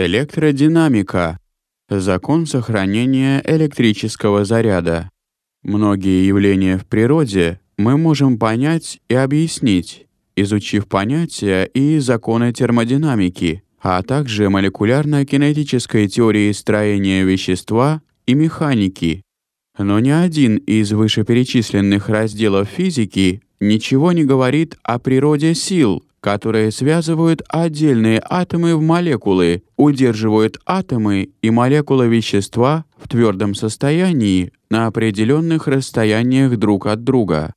Электродинамика. Закон сохранения электрического заряда. Многие явления в природе мы можем понять и объяснить, изучив понятия и законы термодинамики, а также молекулярно-кинетической теории строения вещества и механики. Но ни один из вышеперечисленных разделов физики ничего не говорит о природе сил, которые связывают отдельные атомы в молекулы, удерживают атомы и молекулы вещества в твердом состоянии на определенных расстояниях друг от друга.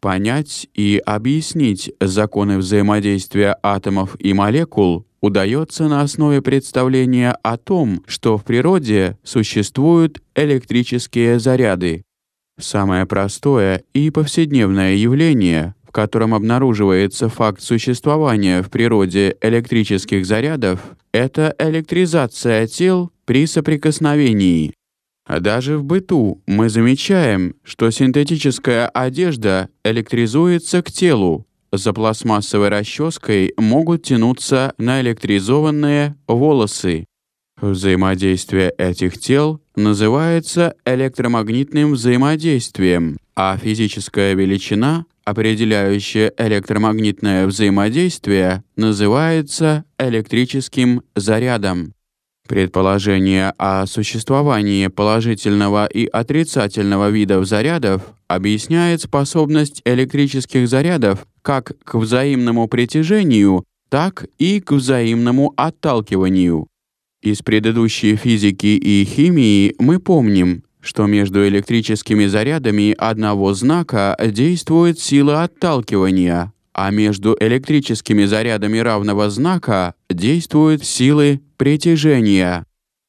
Понять и объяснить законы взаимодействия атомов и молекул удается на основе представления о том, что в природе существуют электрические заряды. Самое простое и повседневное явление, в котором обнаруживается факт существования в природе электрических зарядов, это электризация тел при соприкосновении. А даже в быту мы замечаем, что синтетическая одежда электризуется к телу. За пластмассовой расческой могут тянуться наэлектризованные волосы. Взаимодействие этих тел называется электромагнитным взаимодействием, а физическая величина, определяющая электромагнитное взаимодействие, называется электрическим зарядом. Предположение о существовании положительного и отрицательного видов зарядов объясняет способность электрических зарядов как к взаимному притяжению, так и к взаимному отталкиванию. Из предыдущей физики и химии мы помним, что между электрическими зарядами одного знака действует сила отталкивания, а между электрическими зарядами равного знака действуют силы притяжения.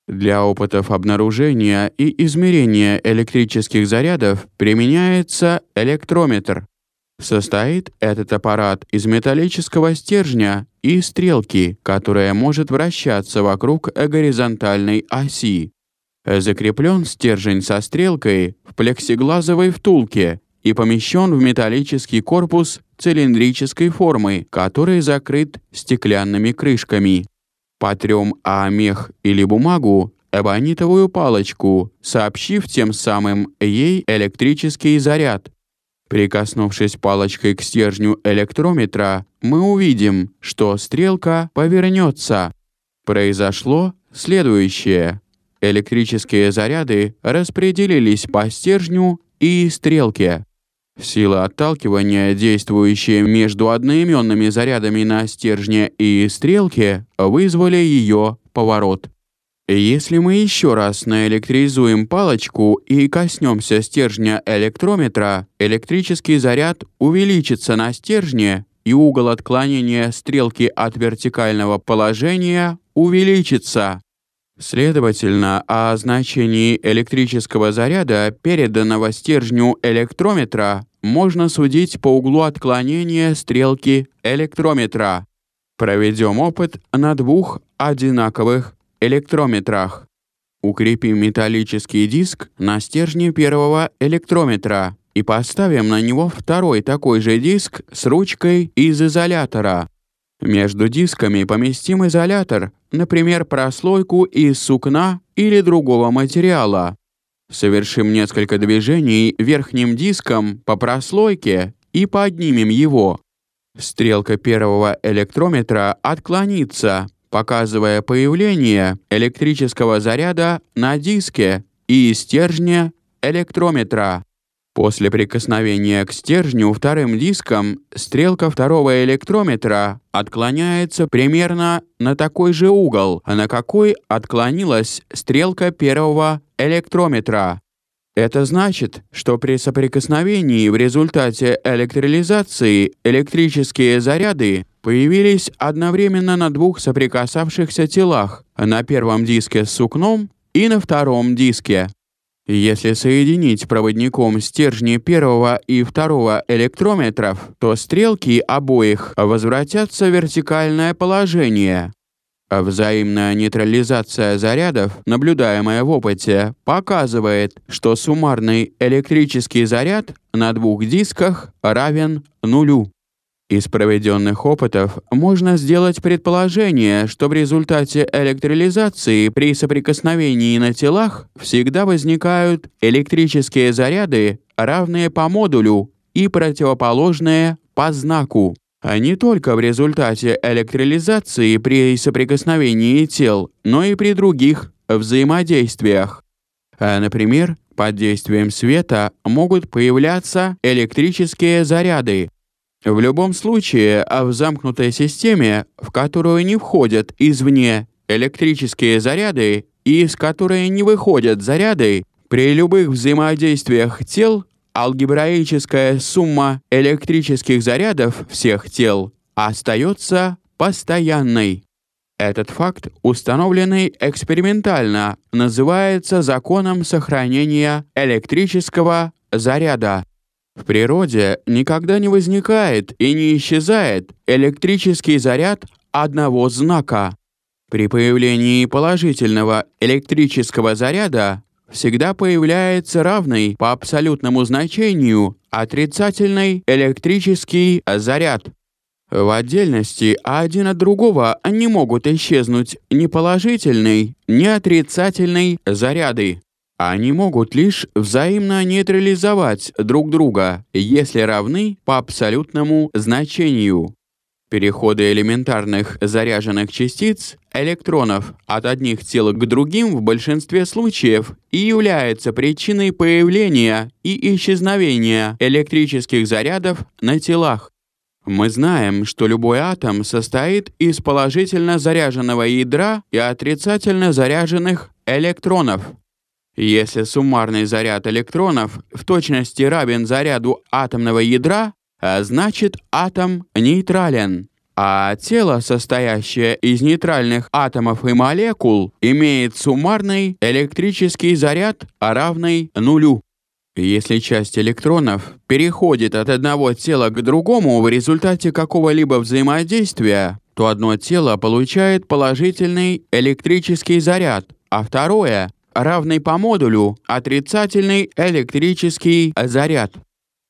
Для опытов обнаружения и измерения электрических зарядов применяется электрометр. Состоит этот аппарат из металлического стержня и стрелки, которая может вращаться вокруг горизонтальной оси. Закреплен стержень со стрелкой в плексиглазовой втулке и помещен в металлический корпус цилиндрической формы, который закрыт стеклянными крышками. Потрем о мех или бумагу эбонитовую палочку, сообщив тем самым ей электрический заряд, Прикоснувшись палочкой к стержню электрометра, мы увидим, что стрелка повернется. Произошло следующее. Электрические заряды распределились по стержню и стрелке. Сила отталкивания, действующая между одноименными зарядами на стержне и стрелке, вызвали ее поворот. Если мы еще раз наэлектризуем палочку и коснемся стержня электрометра, электрический заряд увеличится на стержне, и угол отклонения стрелки от вертикального положения увеличится. Следовательно, о значении электрического заряда, переданного стержню электрометра, можно судить по углу отклонения стрелки электрометра. Проведем опыт на двух одинаковых электрометрах. Укрепим металлический диск на стержне первого электрометра и поставим на него второй такой же диск с ручкой из изолятора. Между дисками поместим изолятор, например, прослойку из сукна или другого материала. Совершим несколько движений верхним диском по прослойке и поднимем его. Стрелка первого электрометра отклонится, показывая появление электрического заряда на диске и стержне электрометра. После прикосновения к стержню вторым диском стрелка второго электрометра отклоняется примерно на такой же угол, на какой отклонилась стрелка первого электрометра. Это значит, что при соприкосновении в результате электролизации электрические заряды появились одновременно на двух соприкасавшихся телах, на первом диске с сукном и на втором диске. Если соединить проводником стержни первого и второго электрометров, то стрелки обоих возвратятся в вертикальное положение, а взаимная нейтрализация зарядов, наблюдаемая в опыте, показывает, что суммарный электрический заряд на двух дисках равен нулю. Из проведенных опытов можно сделать предположение, что в результате электролизации при соприкосновении на телах всегда возникают электрические заряды, равные по модулю и противоположные по знаку. А не только в результате электролизации при соприкосновении тел, но и при других взаимодействиях. А, например, под действием света могут появляться электрические заряды, в любом случае, а в замкнутой системе, в которую не входят извне электрические заряды и из которой не выходят заряды, при любых взаимодействиях тел алгебраическая сумма электрических зарядов всех тел остается постоянной. Этот факт, установленный экспериментально, называется законом сохранения электрического заряда. В природе никогда не возникает и не исчезает электрический заряд одного знака. При появлении положительного электрического заряда всегда появляется равный по абсолютному значению отрицательный электрический заряд. В отдельности один от другого не могут исчезнуть ни положительный, ни отрицательный заряды. Они могут лишь взаимно нейтрализовать друг друга, если равны по абсолютному значению. Переходы элементарных заряженных частиц, электронов, от одних тел к другим в большинстве случаев и являются причиной появления и исчезновения электрических зарядов на телах. Мы знаем, что любой атом состоит из положительно заряженного ядра и отрицательно заряженных электронов. Если суммарный заряд электронов в точности равен заряду атомного ядра, а значит атом нейтрален. А тело, состоящее из нейтральных атомов и молекул, имеет суммарный электрический заряд, равный нулю. Если часть электронов переходит от одного тела к другому в результате какого-либо взаимодействия, то одно тело получает положительный электрический заряд, а второе равный по модулю отрицательный электрический заряд.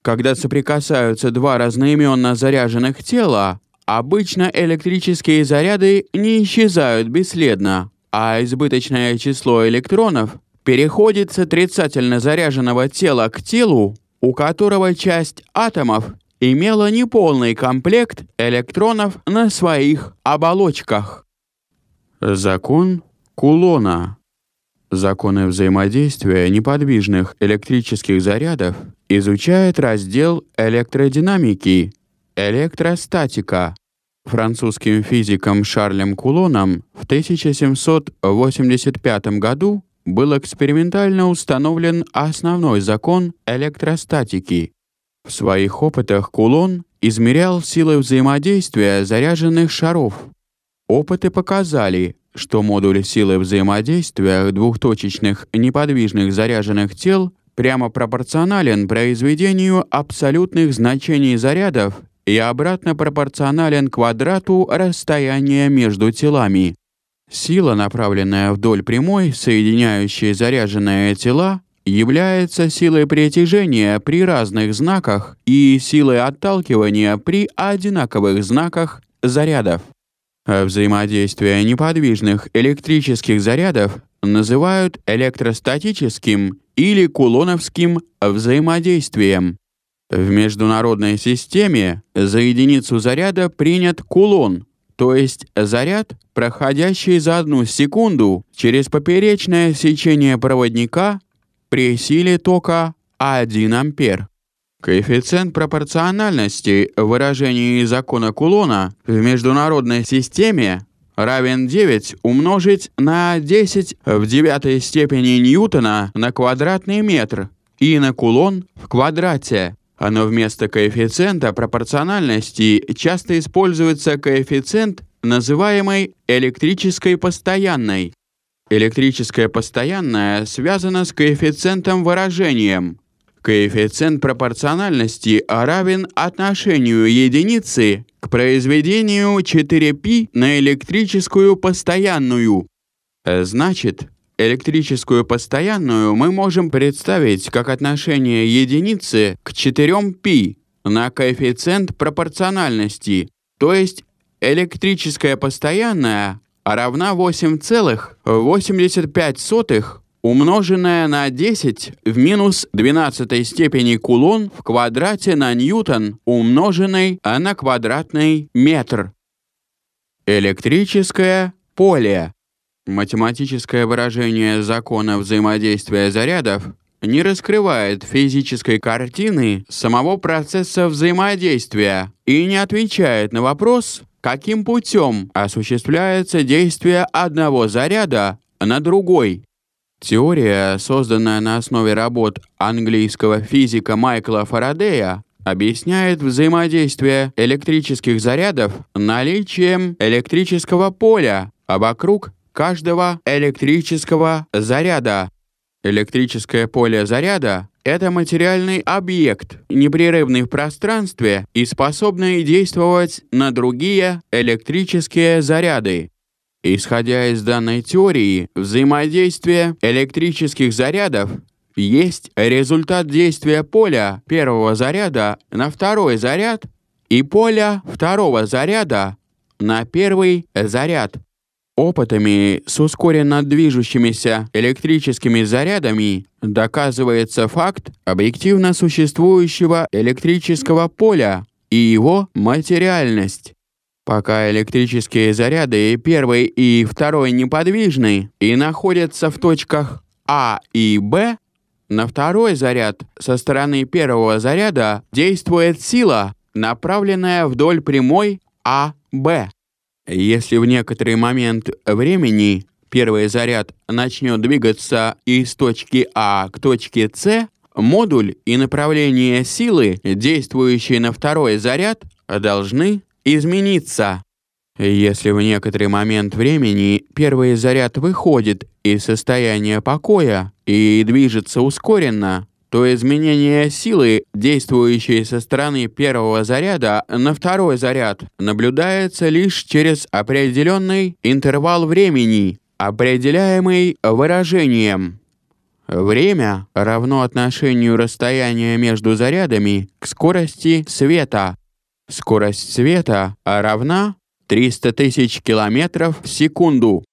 Когда соприкасаются два разноименно заряженных тела, обычно электрические заряды не исчезают бесследно, а избыточное число электронов переходит с отрицательно заряженного тела к телу, у которого часть атомов имела неполный комплект электронов на своих оболочках. Закон Кулона Законы взаимодействия неподвижных электрических зарядов изучает раздел электродинамики, электростатика. Французским физиком Шарлем Кулоном в 1785 году был экспериментально установлен основной закон электростатики. В своих опытах Кулон измерял силы взаимодействия заряженных шаров. Опыты показали, что модуль силы взаимодействия двухточечных неподвижных заряженных тел прямо пропорционален произведению абсолютных значений зарядов и обратно пропорционален квадрату расстояния между телами. Сила, направленная вдоль прямой, соединяющей заряженные тела, является силой притяжения при разных знаках и силой отталкивания при одинаковых знаках зарядов. Взаимодействие неподвижных электрических зарядов называют электростатическим или кулоновским взаимодействием. В международной системе за единицу заряда принят кулон, то есть заряд, проходящий за одну секунду через поперечное сечение проводника при силе тока 1 ампер. Коэффициент пропорциональности в выражении закона Кулона в международной системе равен 9 умножить на 10 в девятой степени Ньютона на квадратный метр и на кулон в квадрате. Но вместо коэффициента пропорциональности часто используется коэффициент, называемый электрической постоянной. Электрическая постоянная связана с коэффициентом выражением – Коэффициент пропорциональности равен отношению единицы к произведению 4π на электрическую постоянную. Значит, электрическую постоянную мы можем представить как отношение единицы к 4π, на коэффициент пропорциональности, то есть электрическая постоянная равна 8,85 умноженное на 10 в минус 12 степени кулон в квадрате на ньютон, умноженный на квадратный метр. Электрическое поле. Математическое выражение закона взаимодействия зарядов не раскрывает физической картины самого процесса взаимодействия и не отвечает на вопрос, каким путем осуществляется действие одного заряда на другой. Теория, созданная на основе работ английского физика Майкла Фарадея, объясняет взаимодействие электрических зарядов наличием электрического поля вокруг каждого электрического заряда. Электрическое поле заряда — это материальный объект, непрерывный в пространстве и способный действовать на другие электрические заряды. Исходя из данной теории, взаимодействие электрических зарядов есть результат действия поля первого заряда на второй заряд и поля второго заряда на первый заряд. Опытами с ускоренно движущимися электрическими зарядами доказывается факт объективно существующего электрического поля и его материальность. Пока электрические заряды первый и второй неподвижны и находятся в точках А и Б, на второй заряд со стороны первого заряда действует сила, направленная вдоль прямой АБ. Если в некоторый момент времени первый заряд начнет двигаться из точки А к точке С, модуль и направление силы, действующие на второй заряд, должны измениться. Если в некоторый момент времени первый заряд выходит из состояния покоя и движется ускоренно, то изменение силы, действующей со стороны первого заряда на второй заряд, наблюдается лишь через определенный интервал времени, определяемый выражением. Время равно отношению расстояния между зарядами к скорости света. Скорость света равна 300 тысяч километров в секунду.